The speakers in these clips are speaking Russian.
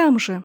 там же.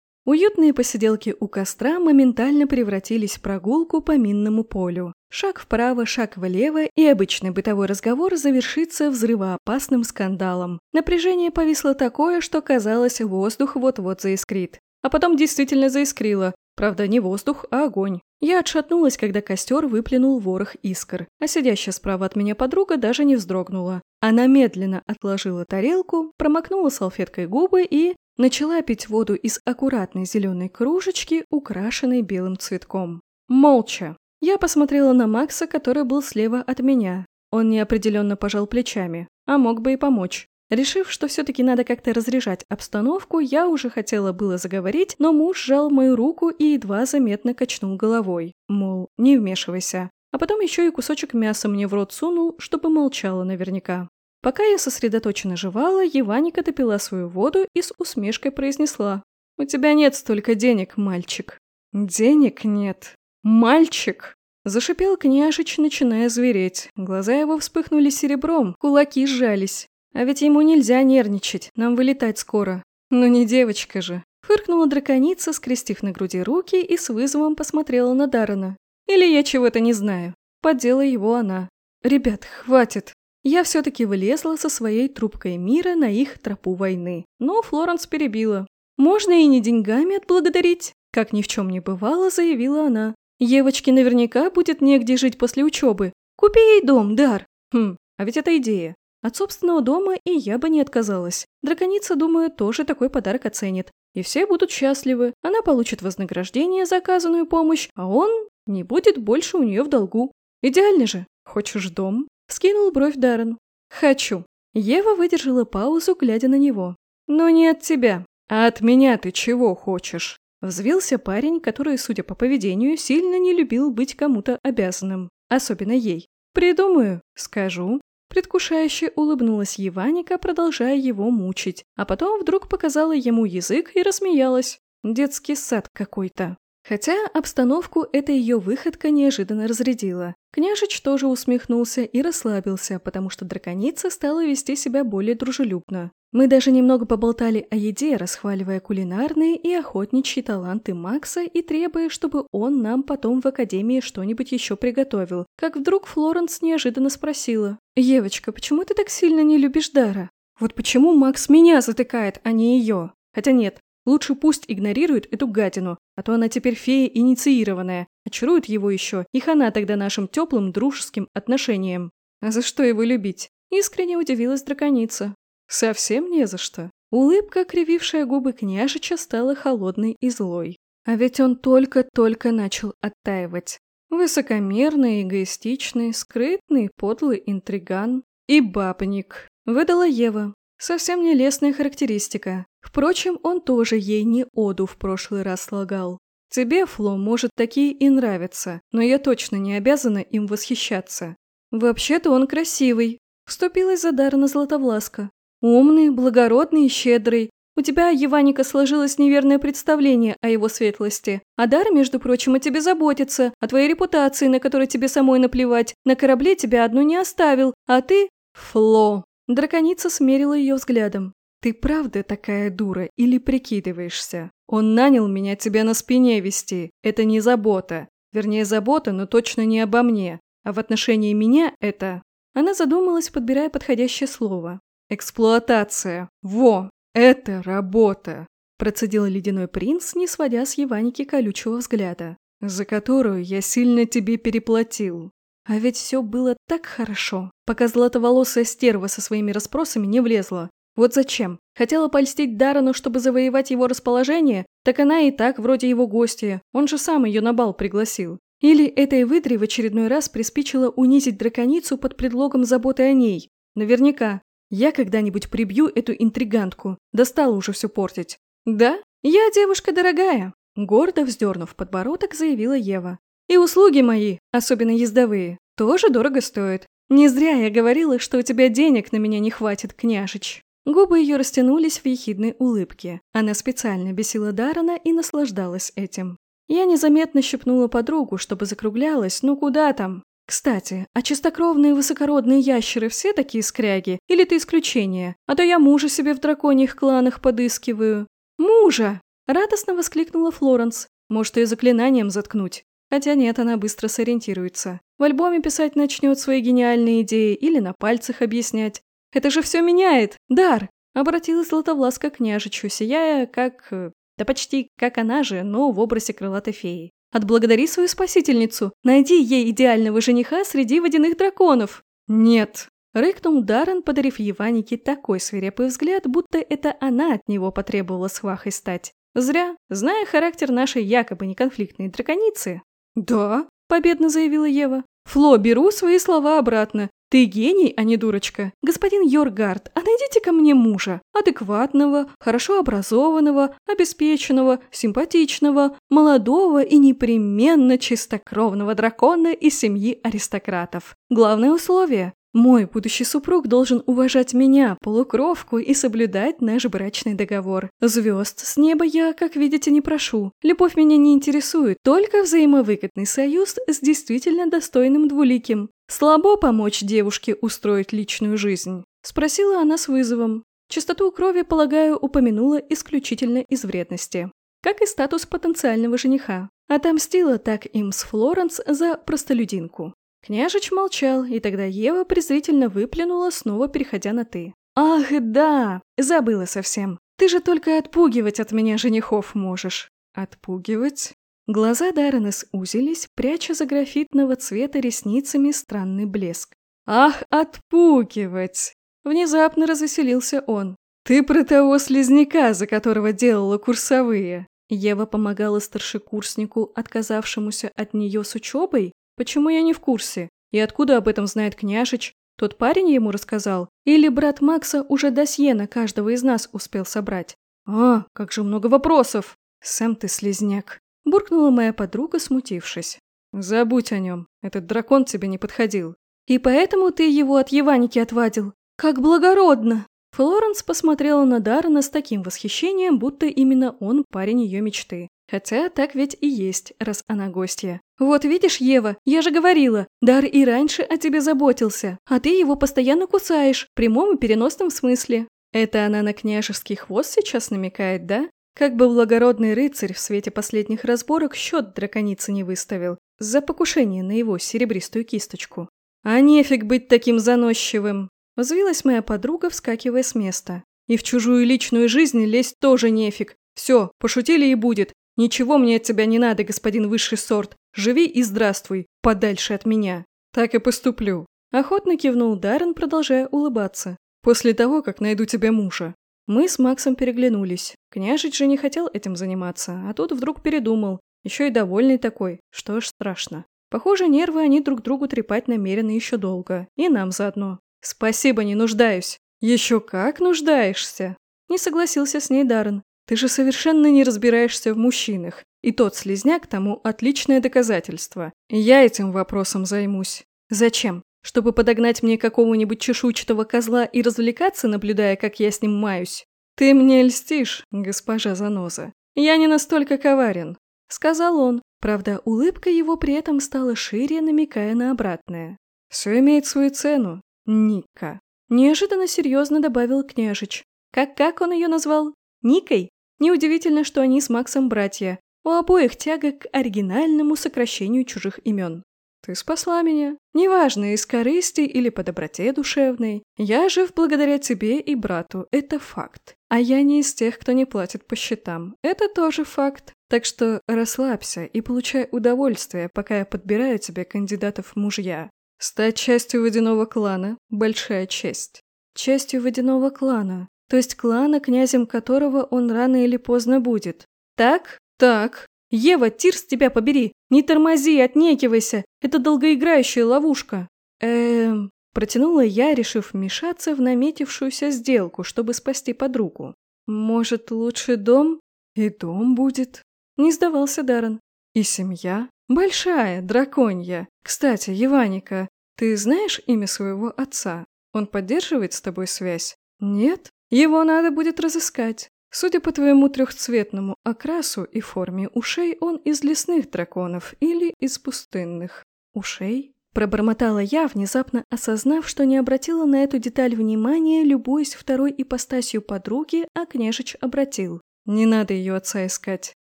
Уютные посиделки у костра моментально превратились в прогулку по минному полю. Шаг вправо, шаг влево, и обычный бытовой разговор завершится взрывоопасным скандалом. Напряжение повисло такое, что казалось, воздух вот-вот заискрит. А потом действительно заискрило. Правда, не воздух, а огонь. Я отшатнулась, когда костер выплюнул ворох искр, а сидящая справа от меня подруга даже не вздрогнула. Она медленно отложила тарелку, промокнула салфеткой губы и начала пить воду из аккуратной зеленой кружечки, украшенной белым цветком. Молча. Я посмотрела на Макса, который был слева от меня. Он неопределенно пожал плечами, а мог бы и помочь. Решив, что все-таки надо как-то разряжать обстановку, я уже хотела было заговорить, но муж сжал мою руку и едва заметно качнул головой, мол, не вмешивайся. А потом еще и кусочек мяса мне в рот сунул, чтобы молчала наверняка. Пока я сосредоточенно жевала, Еваника допила свою воду и с усмешкой произнесла. «У тебя нет столько денег, мальчик». «Денег нет. Мальчик!» Зашипел княжич, начиная звереть. Глаза его вспыхнули серебром, кулаки сжались. А ведь ему нельзя нервничать, нам вылетать скоро. Ну не девочка же. Фыркнула драконица, скрестив на груди руки и с вызовом посмотрела на Дарана. Или я чего-то не знаю. Поддела его она. Ребят, хватит. Я все-таки вылезла со своей трубкой мира на их тропу войны. Но Флоренс перебила. Можно и не деньгами отблагодарить. Как ни в чем не бывало, заявила она. Евочке наверняка будет негде жить после учебы. Купи ей дом, Дар. Хм, а ведь это идея. От собственного дома и я бы не отказалась. Драконица, думаю, тоже такой подарок оценит. И все будут счастливы. Она получит вознаграждение за оказанную помощь, а он не будет больше у нее в долгу. Идеально же. Хочешь дом? Скинул бровь Даррен. Хочу. Ева выдержала паузу, глядя на него. Но не от тебя. А от меня ты чего хочешь? Взвился парень, который, судя по поведению, сильно не любил быть кому-то обязанным. Особенно ей. Придумаю, скажу, Предвкушающе улыбнулась Еваника, продолжая его мучить, а потом вдруг показала ему язык и рассмеялась. Детский сад какой-то. Хотя обстановку эта ее выходка неожиданно разрядила. Княжич тоже усмехнулся и расслабился, потому что драконица стала вести себя более дружелюбно. Мы даже немного поболтали о еде, расхваливая кулинарные и охотничьи таланты Макса и требуя, чтобы он нам потом в академии что-нибудь еще приготовил. Как вдруг Флоренс неожиданно спросила. «Евочка, почему ты так сильно не любишь Дара? Вот почему Макс меня затыкает, а не ее? Хотя нет, лучше пусть игнорирует эту гадину, а то она теперь фея инициированная, очарует его еще, и хана тогда нашим теплым дружеским отношениям. А за что его любить?» Искренне удивилась драконица. Совсем не за что. Улыбка, кривившая губы княжича, стала холодной и злой. А ведь он только-только начал оттаивать. Высокомерный, эгоистичный, скрытный, подлый интриган и бабник. Выдала Ева. Совсем не лестная характеристика. Впрочем, он тоже ей не оду в прошлый раз слагал. Тебе, Фло, может, такие и нравятся, но я точно не обязана им восхищаться. Вообще-то он красивый. Вступилась за Дарна Златовласка. Умный, благородный и щедрый. У тебя, Еваника, сложилось неверное представление о его светлости. А Дар, между прочим, о тебе заботится, о твоей репутации, на которой тебе самой наплевать. На корабле тебя одну не оставил, а ты... Фло. Драконица смерила ее взглядом. Ты правда такая дура или прикидываешься? Он нанял меня тебя на спине вести. Это не забота. Вернее, забота, но точно не обо мне. А в отношении меня это... Она задумалась, подбирая подходящее слово. «Эксплуатация. Во! Это работа!» Процедил ледяной принц, не сводя с Еваники колючего взгляда. «За которую я сильно тебе переплатил. А ведь все было так хорошо, пока златоволосая стерва со своими расспросами не влезла. Вот зачем? Хотела польстить Дарану, чтобы завоевать его расположение? Так она и так вроде его гостья, он же сам ее на бал пригласил. Или этой выдре в очередной раз приспичило унизить драконицу под предлогом заботы о ней? Наверняка. Я когда-нибудь прибью эту интригантку. Достало уже все портить. Да, я девушка дорогая. Гордо вздернув подбородок, заявила Ева. И услуги мои, особенно ездовые, тоже дорого стоят. Не зря я говорила, что у тебя денег на меня не хватит, княжич. Губы ее растянулись в ехидной улыбке. Она специально бесила Дарана и наслаждалась этим. Я незаметно щипнула подругу, чтобы закруглялась, ну куда там? Кстати, а чистокровные высокородные ящеры все такие скряги? Или ты исключение? А то я мужа себе в драконьих кланах подыскиваю. Мужа!» – радостно воскликнула Флоренс. «Может, ее заклинанием заткнуть?» Хотя нет, она быстро сориентируется. В альбоме писать начнет свои гениальные идеи или на пальцах объяснять. «Это же все меняет! Дар!» Обратилась Златовласка к княжичу, сияя как... Э, да почти как она же, но в образе крылатой феи. «Отблагодари свою спасительницу! Найди ей идеального жениха среди водяных драконов!» «Нет!» Рыкнул Даррен, подарив Еванике такой свирепый взгляд, будто это она от него потребовала свахой стать. Зря, зная характер нашей якобы неконфликтной драконицы. «Да», – победно заявила Ева. «Фло, беру свои слова обратно. Ты гений, а не дурочка. Господин Йоргард, а найдите ко мне мужа. Адекватного, хорошо образованного, обеспеченного, симпатичного, молодого и непременно чистокровного дракона из семьи аристократов. Главное условие мой будущий супруг должен уважать меня, полукровку, и соблюдать наш брачный договор. Звезд с неба я, как видите, не прошу. Любовь меня не интересует, только взаимовыгодный союз с действительно достойным двуликим. Слабо помочь девушке устроить личную жизнь? Спросила она с вызовом. Чистоту крови, полагаю, упомянула исключительно из вредности. Как и статус потенциального жениха. Отомстила так им с Флоренс за простолюдинку. Княжич молчал, и тогда Ева презрительно выплюнула, снова переходя на «ты». «Ах, да! Забыла совсем. Ты же только отпугивать от меня женихов можешь». «Отпугивать?» Глаза Даррена сузились, пряча за графитного цвета ресницами странный блеск. «Ах, отпугивать!» Внезапно развеселился он. «Ты про того слизняка, за которого делала курсовые!» Ева помогала старшекурснику, отказавшемуся от нее с учебой? Почему я не в курсе? И откуда об этом знает княжич? Тот парень ему рассказал? Или брат Макса уже досье на каждого из нас успел собрать? А, как же много вопросов! Сам ты слезняк. Буркнула моя подруга, смутившись. Забудь о нем. Этот дракон тебе не подходил. И поэтому ты его от Еваники отвадил. Как благородно! Флоренс посмотрела на Даррена с таким восхищением, будто именно он парень ее мечты. Хотя так ведь и есть, раз она гостья. «Вот видишь, Ева, я же говорила, Дар и раньше о тебе заботился, а ты его постоянно кусаешь, в прямом и переносном смысле». Это она на княжеский хвост сейчас намекает, да? Как бы благородный рыцарь в свете последних разборок счет драконицы не выставил за покушение на его серебристую кисточку. А нефиг быть таким заносчивым. Взвилась моя подруга, вскакивая с места. И в чужую личную жизнь лезть тоже нефиг. Все, пошутили и будет. Ничего мне от тебя не надо, господин высший сорт. Живи и здравствуй, подальше от меня. Так и поступлю. Охотно кивнул Даррен, продолжая улыбаться. После того, как найду тебе мужа. Мы с Максом переглянулись. Княжич же не хотел этим заниматься, а тут вдруг передумал. Еще и довольный такой, что ж страшно. Похоже, нервы они друг другу трепать намерены еще долго. И нам заодно. Спасибо, не нуждаюсь. Еще как нуждаешься. Не согласился с ней Даррен. Ты же совершенно не разбираешься в мужчинах. И тот слезняк тому отличное доказательство. Я этим вопросом займусь. Зачем? Чтобы подогнать мне какого-нибудь чешуйчатого козла и развлекаться, наблюдая, как я с ним маюсь? Ты мне льстишь, госпожа Заноза. Я не настолько коварен. Сказал он. Правда, улыбка его при этом стала шире, намекая на обратное. Все имеет свою цену. Ника. Неожиданно серьезно добавил княжич. Как-как он ее назвал? Никой? Неудивительно, что они с Максом братья. У обоих тяга к оригинальному сокращению чужих имен. Ты спасла меня. Неважно, из корысти или по доброте душевной. Я жив благодаря тебе и брату, это факт. А я не из тех, кто не платит по счетам. Это тоже факт. Так что расслабься и получай удовольствие, пока я подбираю тебе кандидатов мужья. Стать частью водяного клана – большая честь. Частью водяного клана. То есть клана, князем которого он рано или поздно будет. Так? Так. Ева, Тирс, тебя побери! Не тормози, отнекивайся! Это долгоиграющая ловушка. Эм... Протянула я, решив вмешаться в наметившуюся сделку, чтобы спасти подругу. Может, лучше дом? И дом будет. Не сдавался Даррен. И семья? Большая, драконья. Кстати, Еваника, ты знаешь имя своего отца? Он поддерживает с тобой связь? Нет? Его надо будет разыскать. Судя по твоему трехцветному окрасу и форме ушей, он из лесных драконов или из пустынных. Ушей? Пробормотала я, внезапно осознав, что не обратила на эту деталь внимания, любуясь второй ипостасью подруги, а княжич обратил. Не надо ее отца искать», —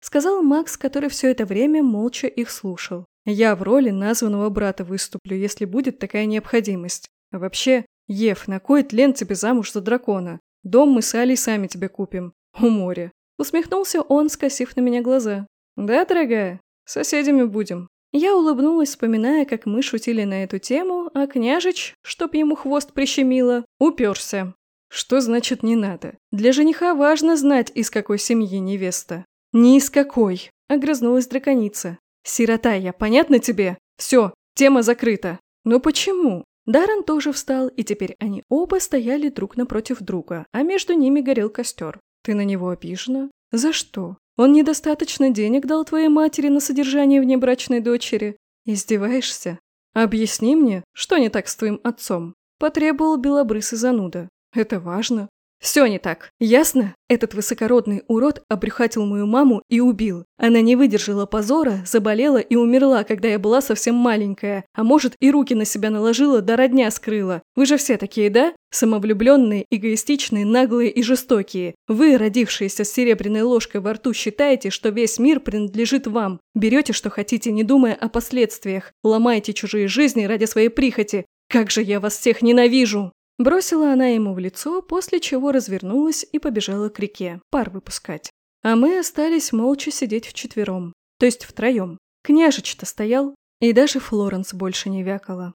сказал Макс, который все это время молча их слушал. «Я в роли названного брата выступлю, если будет такая необходимость. Вообще, Ев, на кой тлен тебе замуж за дракона? Дом мы с Алей сами тебе купим. У моря». Усмехнулся он, скосив на меня глаза. «Да, дорогая? Соседями будем». Я улыбнулась, вспоминая, как мы шутили на эту тему, а княжич, чтоб ему хвост прищемило, уперся. Что значит не надо? Для жениха важно знать, из какой семьи невеста. Ни из какой, огрызнулась драконица. Сирота я, понятно тебе? Все, тема закрыта. Но почему? Даррен тоже встал, и теперь они оба стояли друг напротив друга, а между ними горел костер. Ты на него обижена? За что? Он недостаточно денег дал твоей матери на содержание внебрачной дочери? Издеваешься? Объясни мне, что не так с твоим отцом? Потребовал белобрысый зануда. Это важно. Все не так. Ясно? Этот высокородный урод обрюхатил мою маму и убил. Она не выдержала позора, заболела и умерла, когда я была совсем маленькая. А может, и руки на себя наложила, да родня скрыла. Вы же все такие, да? Самовлюбленные, эгоистичные, наглые и жестокие. Вы, родившиеся с серебряной ложкой во рту, считаете, что весь мир принадлежит вам. Берете, что хотите, не думая о последствиях. Ломаете чужие жизни ради своей прихоти. Как же я вас всех ненавижу! Бросила она ему в лицо, после чего развернулась и побежала к реке, пар выпускать. А мы остались молча сидеть вчетвером, то есть втроем. Княжич-то стоял, и даже Флоренс больше не вякала.